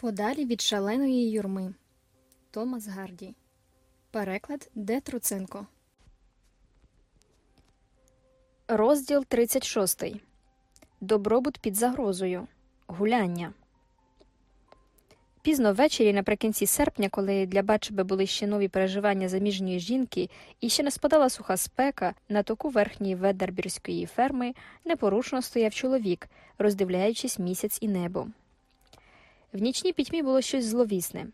Подалі від шаленої юрми. Томас Гарді. Переклад Д. Труценко. Розділ 36. Добробут під загрозою. Гуляння. Пізно ввечері, наприкінці серпня, коли для Бачеби були ще нові переживання заміжньої жінки і ще не спадала суха спека, на току верхньої ведербірської ферми непорушно стояв чоловік, роздивляючись місяць і небо. В нічній пітьмі було щось зловісне.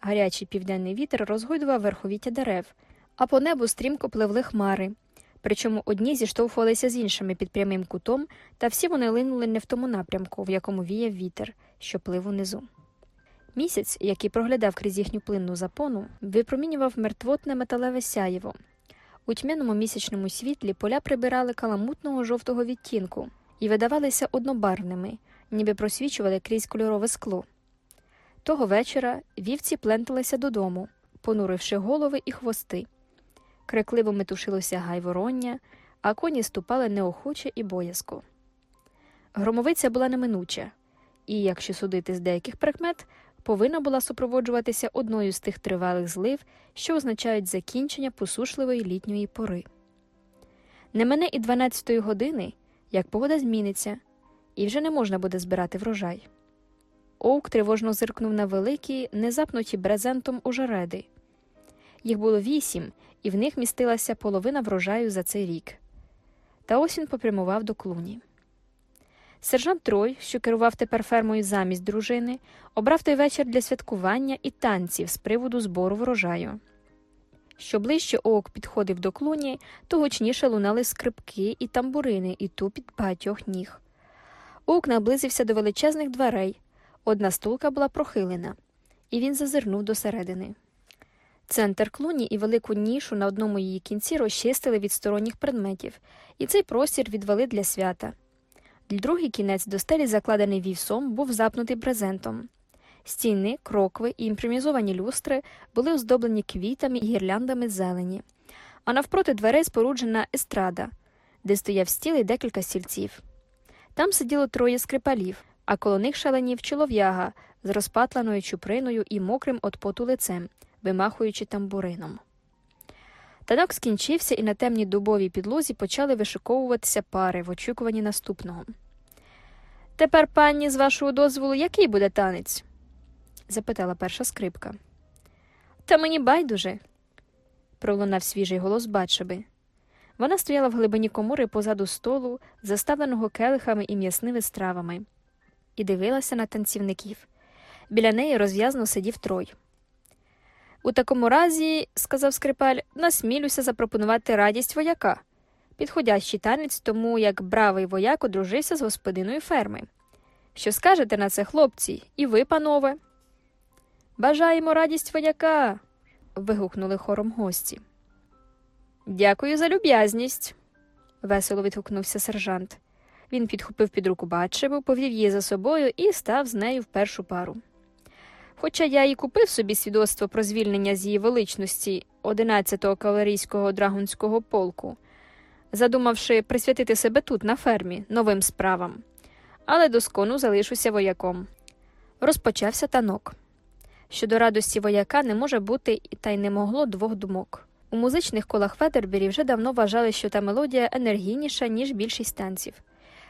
Гарячий південний вітер розгойдував верховіття дерев, а по небу стрімко пливли хмари. Причому одні зіштовхувалися з іншими під прямим кутом, та всі вони линули не в тому напрямку, в якому віяв вітер, що плив унизу. Місяць, який проглядав крізь їхню плинну запону, випромінював мертвотне металеве сяєво. У тьмяному місячному світлі поля прибирали каламутного жовтого відтінку і видавалися однобарвними, ніби просвічували крізь кольорове скло. Того вечора вівці пленталися додому, понуривши голови і хвости. Крикливо метушилося гайвороння, а коні ступали неохоче і боязко. Громовиця була неминуча, і, якщо судити з деяких прикмет, повинна була супроводжуватися одною з тих тривалих злив, що означають закінчення посушливої літньої пори. Не мене і 12-ї години, як погода зміниться, і вже не можна буде збирати врожай. Оук тривожно зиркнув на великі, незапнуті брезентом ожереди. Їх було вісім, і в них містилася половина врожаю за цей рік. Та ось він попрямував до клуні. Сержант Трой, що керував тепер фермою замість дружини, обрав той вечір для святкування і танців з приводу збору врожаю. Що ближче Оук підходив до клуні, то гучніше лунали скрипки і тамбурини, і тупіт багатьох ніг. Оук наблизився до величезних дверей. Одна стулка була прохилена, і він зазирнув досередини. Центр клуні і велику нішу на одному її кінці розчистили від сторонніх предметів, і цей простір відвели для свята. Другий кінець до стелі, закладений вівсом, був запнутий брезентом. Стіни, крокви і імпровізовані люстри були оздоблені квітами і гірляндами зелені, а навпроти дверей споруджена естрада, де стояв стіл і декілька стільців. Там сиділо троє скрипалів, а коло них шаленів чолов'яга з розпатланою чуприною і мокрим от поту лицем, вимахуючи тамбурином. Танок скінчився, і на темній дубовій підлозі почали вишиковуватися пари в очікуванні наступного. Тепер, пані, з вашого дозволу, який буде танець? запитала перша скрипка. Та мені байдуже, пролунав свіжий голос Батшеби. Вона стояла в глибині комори позаду столу, заставленого келихами і м'ясними стравами, і дивилася на танцівників. Біля неї розв'язно сидів трой. У такому разі, сказав скрипаль, насмілюся запропонувати радість вояка. Підходящий танець, тому як бравий вояк одружився з господиною ферми. Що скажете на це, хлопці, і ви, панове? Бажаємо радість вояка. вигукнули хором гості. Дякую за люб'язність, весело відгукнувся сержант. Він підхопив під руку Батшеву, повів її за собою і став з нею в першу пару. Хоча я і купив собі свідоцтво про звільнення з її величності 11-го кавалерійського драгунського полку, задумавши присвятити себе тут, на фермі, новим справам, але доскону залишуся вояком. Розпочався танок. Щодо радості вояка не може бути та й не могло двох думок. У музичних колах Федербері вже давно вважали, що та мелодія енергійніша, ніж більшість танців.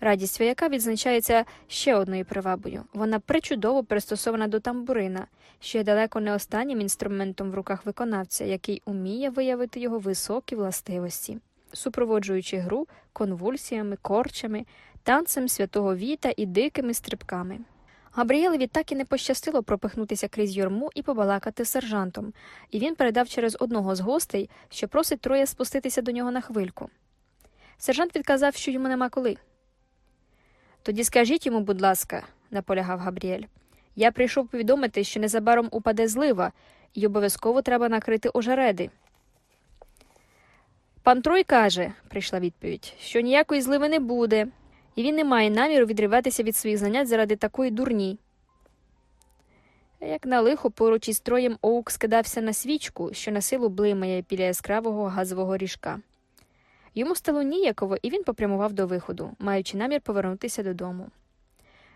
Радість вояка відзначається ще одною привабою вона причудово пристосована до тамбурина, що є далеко не останнім інструментом в руках виконавця, який уміє виявити його високі властивості, супроводжуючи гру конвульсіями, корчами, танцем святого віта і дикими стрибками. Габріелеві так і не пощастило пропихнутися крізь юрму і побалакати з сержантом, і він передав через одного з гостей, що просить троє спуститися до нього на хвильку. Сержант відказав, що йому нема коли. Тоді скажіть йому, будь ласка, наполягав Габріель. Я прийшов повідомити, що незабаром упаде злива, і обов'язково треба накрити ожереди. Пан Трой каже, прийшла відповідь, що ніякої зливи не буде, і він не має наміру відриватися від своїх занять заради такої дурні. Як на лихо поруч із троєм Оук скидався на свічку, що на силу блимає біля яскравого газового ріжка. Йому стало ніяково, і він попрямував до виходу, маючи намір повернутися додому.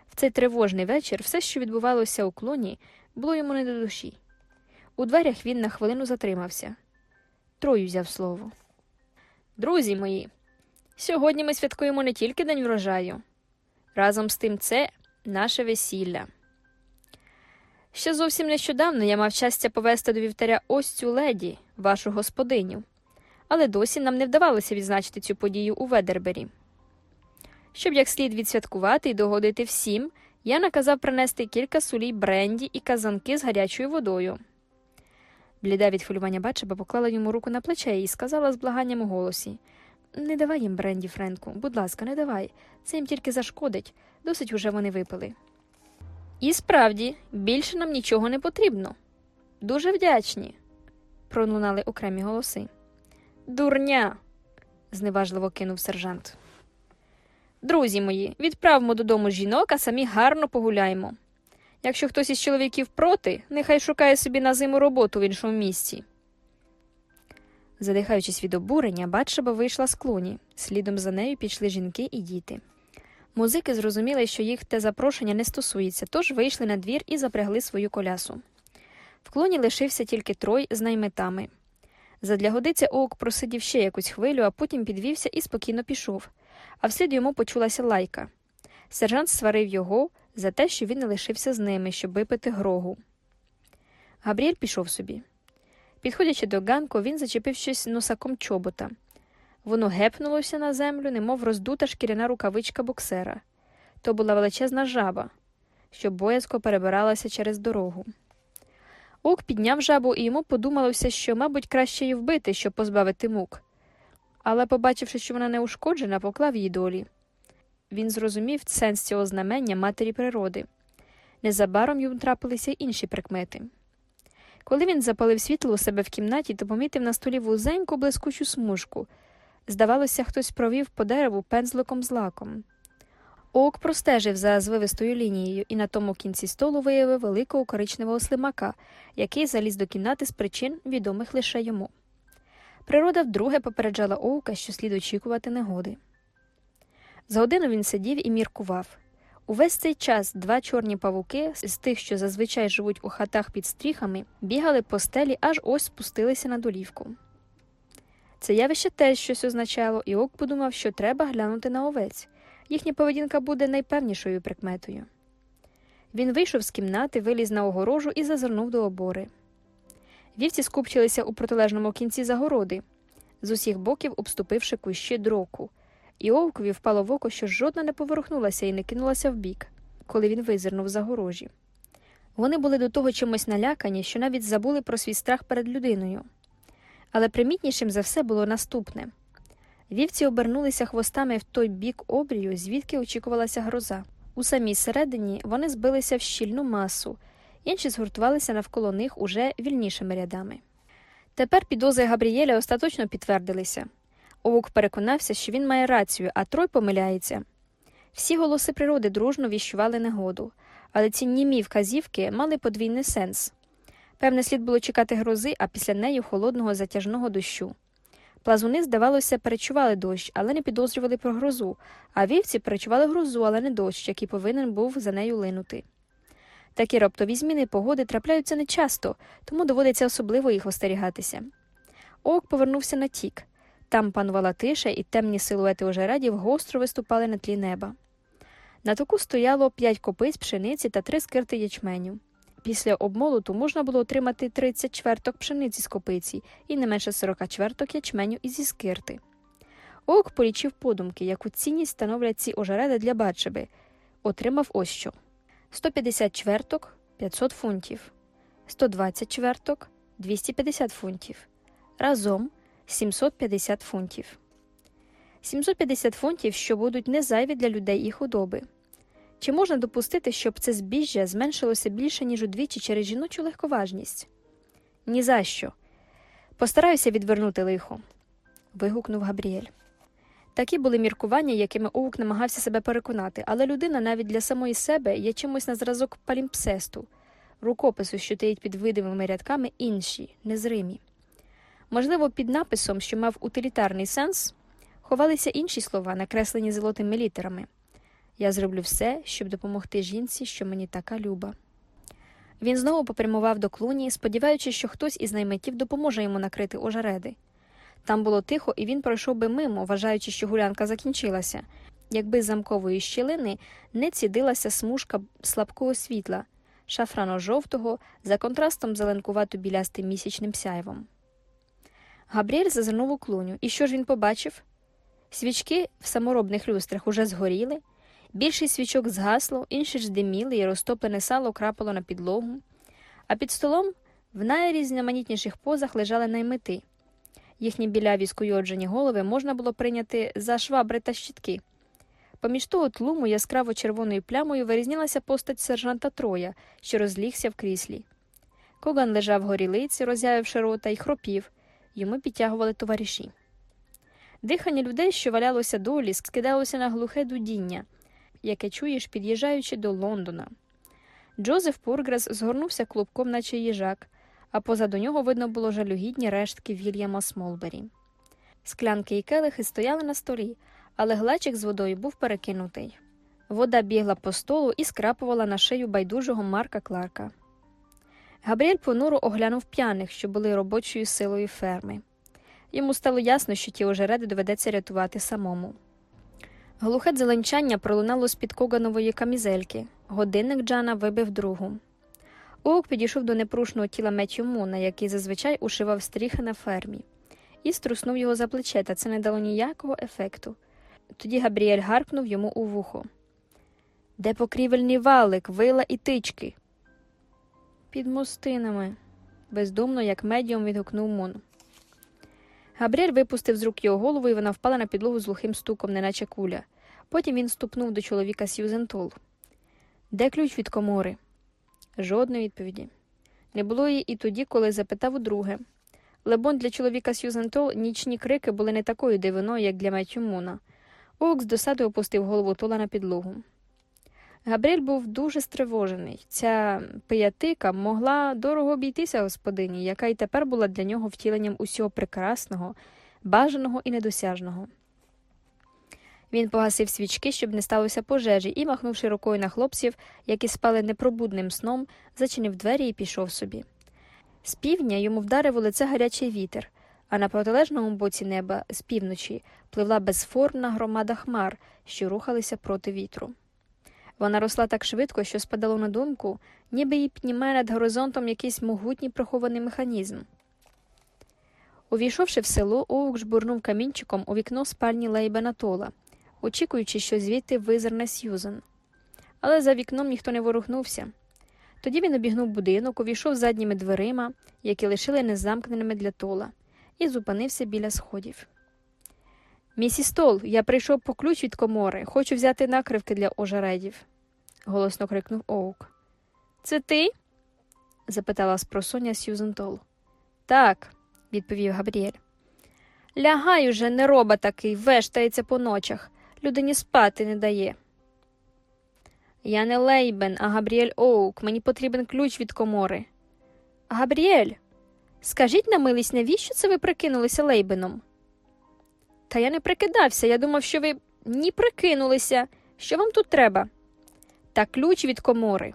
В цей тривожний вечір все, що відбувалося у клоні, було йому не до душі. У дверях він на хвилину затримався. Трою взяв слово. Друзі мої, сьогодні ми святкуємо не тільки День врожаю. Разом з тим це наше весілля. Ще зовсім нещодавно я мав щастя повести до вівтаря ось цю леді, вашу господиню, але досі нам не вдавалося відзначити цю подію у Ведербері. Щоб як слід відсвяткувати і догодити всім, я наказав принести кілька сулій бренді і казанки з гарячою водою. Бліда від хвилювання бачиба поклала йому руку на плече і сказала з благанням у голосі Не давай їм бренді, Френку, будь ласка, не давай. Це їм тільки зашкодить, досить уже вони випили. І справді, більше нам нічого не потрібно. Дуже вдячні, пролунали окремі голоси. Дурня. зневажливо кинув сержант. Друзі мої, відправимо додому жінок, а самі гарно погуляємо. Якщо хтось із чоловіків проти, нехай шукає собі на зиму роботу в іншому місці. Задихаючись від обурення, Батшеба вийшла з клуні. Слідом за нею пішли жінки і діти. Музики зрозуміли, що їх те запрошення не стосується, тож вийшли на двір і запрягли свою колясу. В клуні лишився тільки трой з найметами. Задля годиці Оук просидів ще якусь хвилю, а потім підвівся і спокійно пішов, а вслід йому почулася лайка. Сержант сварив його за те, що він не лишився з ними, щоб випити грогу. Габріель пішов собі. Підходячи до ганку, він зачепив щось носаком чобота. Воно гепнулося на землю, немов роздута шкіряна рукавичка боксера. То була величезна жаба, що боязко перебиралася через дорогу. Ок підняв жабу, і йому подумалося, що, мабуть, краще її вбити, щоб позбавити мук. Але, побачивши, що вона не ушкоджена, поклав її долі. Він зрозумів сенс цього знамення матері природи. Незабаром йому трапилися інші прикмети. Коли він запалив світло у себе в кімнаті, то помітив на столі вузеньку блискучу смужку. Здавалося, хтось провів по дереву пензликом з лаком. Ок простежив за звивистою лінією і на тому кінці столу виявив великого коричневого слимака, який заліз до кімнати з причин, відомих лише йому. Природа вдруге попереджала Оука, що слід очікувати негоди. За годину він сидів і міркував. Увесь цей час два чорні павуки з тих, що зазвичай живуть у хатах під стріхами, бігали по стелі, аж ось спустилися на долівку. Це явище теж щось означало, і Ок подумав, що треба глянути на овець. Їхня поведінка буде найпевнішою прикметою. Він вийшов з кімнати, виліз на огорожу і зазирнув до обори. Вівці скупчилися у протилежному кінці загороди, з усіх боків обступивши кущі дроку, і Овкові впало в око, що жодна не поворухнулася і не кинулася вбік, коли він визирнув загорожі. Вони були до того чимось налякані, що навіть забули про свій страх перед людиною. Але примітнішим за все було наступне вівці обернулися хвостами в той бік обрію, звідки очікувалася гроза. У самій середині вони збилися в щільну масу, інші згуртувалися навколо них уже вільнішими рядами. Тепер підози Габрієля остаточно підтвердилися. Овук переконався, що він має рацію, а Трой помиляється. Всі голоси природи дружно віщували негоду, але ці німі вказівки мали подвійний сенс. Певне, слід було чекати грози, а після неї холодного затяжного дощу. Плазуни, здавалося, передчували дощ, але не підозрювали про грозу, а вівці передчували грозу, але не дощ, який повинен був за нею линути. Такі раптові зміни погоди трапляються нечасто, тому доводиться особливо їх остерігатися. Ок повернувся на тік. Там панувала тиша, і темні силуети ожередів гостро виступали на тлі неба. На току стояло п'ять копиць пшениці та три скирти ячменю. Після обмолоту можна було отримати 30 чверток пшениці з копиці і не менше 40 чверток ячменю ізі скирти. Ок полічив подумки, яку цінність становлять ці ожереди для бачеби. Отримав ось що 150 чверток 500 фунтів, 120 чверток 250 фунтів. Разом 750 фунтів. 750 фунтів, що будуть не зайві для людей і худоби. Чи можна допустити, щоб це збіжжя зменшилося більше, ніж удвічі через жіночу легковажність? «Ні за що. Постараюся відвернути лихо. вигукнув Габріель. Такі були міркування, якими Оук намагався себе переконати, але людина навіть для самої себе є чимось на зразок палімпсесту, рукопису, що таїть під видимими рядками інші, незримі. Можливо, під написом, що мав утилітарний сенс, ховалися інші слова, накреслені золотими літерами. Я зроблю все, щоб допомогти жінці, що мені така люба. Він знову попрямував до клуні, сподіваючись, що хтось із наймитів допоможе йому накрити ожереди. Там було тихо, і він пройшов би мимо, вважаючи, що гулянка закінчилася, якби з замкової щілини не цідилася смужка слабкого світла, шафрано-жовтого, за контрастом зеленкувато білястим місячним сяйвом. Габріель зазирнув у клуню, і що ж він побачив? Свічки в саморобних люстрах уже згоріли, більшість свічок згасло, інші ж диміли, і розтоплене сало крапало на підлогу, а під столом в найрізноманітніших позах лежали наймити. Їхні біляві скуйоджені голови можна було прийняти за швабри та щітки. Поміж того тлуму яскраво червоною плямою вирізнялася постать сержанта Троя, що розлігся в кріслі. Коган лежав горілиці, роззявивши рота, і хропів, йому підтягували товариші. Дихання людей, що валялося долі, скидалося на глухе дудіння, яке чуєш, під'їжджаючи до Лондона. Джозеф Пургрес згорнувся клубком, наче їжак, а позаду нього видно було жалюгідні рештки Вільяма Смолбері. Склянки і келихи стояли на столі, але глечик з водою був перекинутий. Вода бігла по столу і скрапувала на шию байдужого Марка Кларка. Габріель понуро оглянув п'яних, що були робочою силою ферми. Йому стало ясно, що ті ожереди доведеться рятувати самому. Глухе дзеленчання пролунало з-під коганової камізельки. Годинник Джана вибив другу. Оук підійшов до непрушного тіла Меттю Муна, який зазвичай ушивав стріхи на фермі, і струснув його за плече, та це не дало ніякого ефекту. Тоді Габріель гаркнув йому у вухо. Де покрівельний валик, вила і тички? Під мостинами, бездумно, як медіум відгукнув Мун. Габріель випустив з рук його голову, і вона впала на підлогу з глухим стуком, неначе куля. Потім він ступнув до чоловіка Сьюзен Тол. Де ключ від комори? Жодної відповіді. Не було її і тоді, коли запитав удруге. Лебон для чоловіка Сьюзен Тол нічні крики були не такою дивиною, як для Меттю Муна. Оук з досадою опустив голову Тола на підлогу. Габріель був дуже стривожений. Ця пиятика могла дорого обійтися господині, яка й тепер була для нього втіленням усього прекрасного, бажаного і недосяжного. Він погасив свічки, щоб не сталося пожежі, і, махнувши рукою на хлопців, які спали непробудним сном, зачинив двері і пішов собі. З півдня йому вдарив у лице гарячий вітер, а на протилежному боці неба, з півночі, пливла безформна громада хмар, що рухалися проти вітру. Вона росла так швидко, що спадало на думку, ніби її пніме над горизонтом якийсь могутній прихований механізм. Увійшовши в село, Оук жбурнув камінчиком у вікно спальні Лейбена Тола, очікуючи, що звідти визирне Сьюзен. Але за вікном ніхто не ворухнувся. Тоді він обігнув будинок, увійшов задніми дверима, які лишили незамкненими для тола, і зупинився біля сходів. Місіс Тол, я прийшов по ключ від комори, хочу взяти накривки для ожередів, голосно крикнув Оук. Це ти? запитала спросоння Сьюзен Тол. Так, відповів Габріель. Лягай уже, нероба такий, вештається по ночах. Людині спати не дає. Я не Лейбен, а Габріель Оук. Мені потрібен ключ від комори. Габріель, скажіть на милість, навіщо це ви прикинулися Лейбеном? Та я не прикидався. Я думав, що ви ні прикинулися. Що вам тут треба? Та ключ від комори.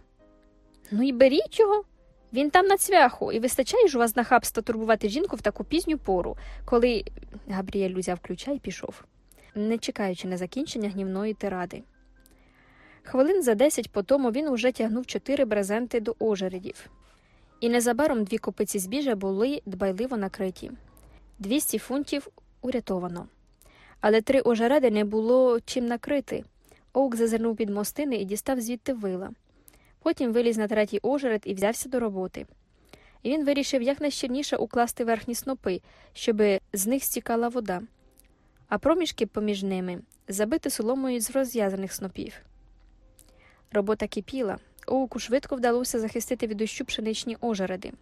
Ну і беріть його. Він там на цвяху, і вистачає ж у вас нахабства турбувати жінку в таку пізню пору, коли Габріель узяв ключа і пішов, не чекаючи на закінчення гнівної тиради. Хвилин за десять по тому він уже тягнув чотири брезенти до ожередів, і незабаром дві копиці збіжжя були дбайливо накриті. Двісті фунтів урятовано. Але три ожереди не було чим накрити. Оук зазирнув під мостини і дістав звідти вила. Потім виліз на третій ожеред і взявся до роботи. І він вирішив якнайщільніше укласти верхні снопи, щоб з них стікала вода, а проміжки поміж ними забити соломою з розв'язаних снопів. Робота кипіла. Оуку швидко вдалося захистити від дощу пшеничні ожереди.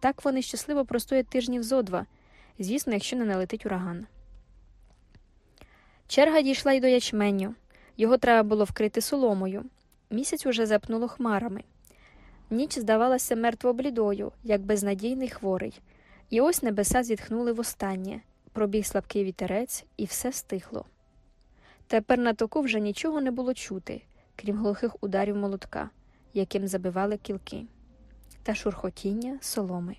Так вони щасливо простоять тижнів зо два, звісно, якщо не налетить ураган. Черга дійшла й до ячменю. Його треба було вкрити соломою. Місяць уже запнуло хмарами. Ніч здавалася мертво блідою, як безнадійний хворий, і ось небеса зітхнули востаннє, пробіг слабкий вітерець, і все стихло. Тепер на току вже нічого не було чути. крім глухих ударів молотка, яким забивали кілки, та шурхотіння соломи.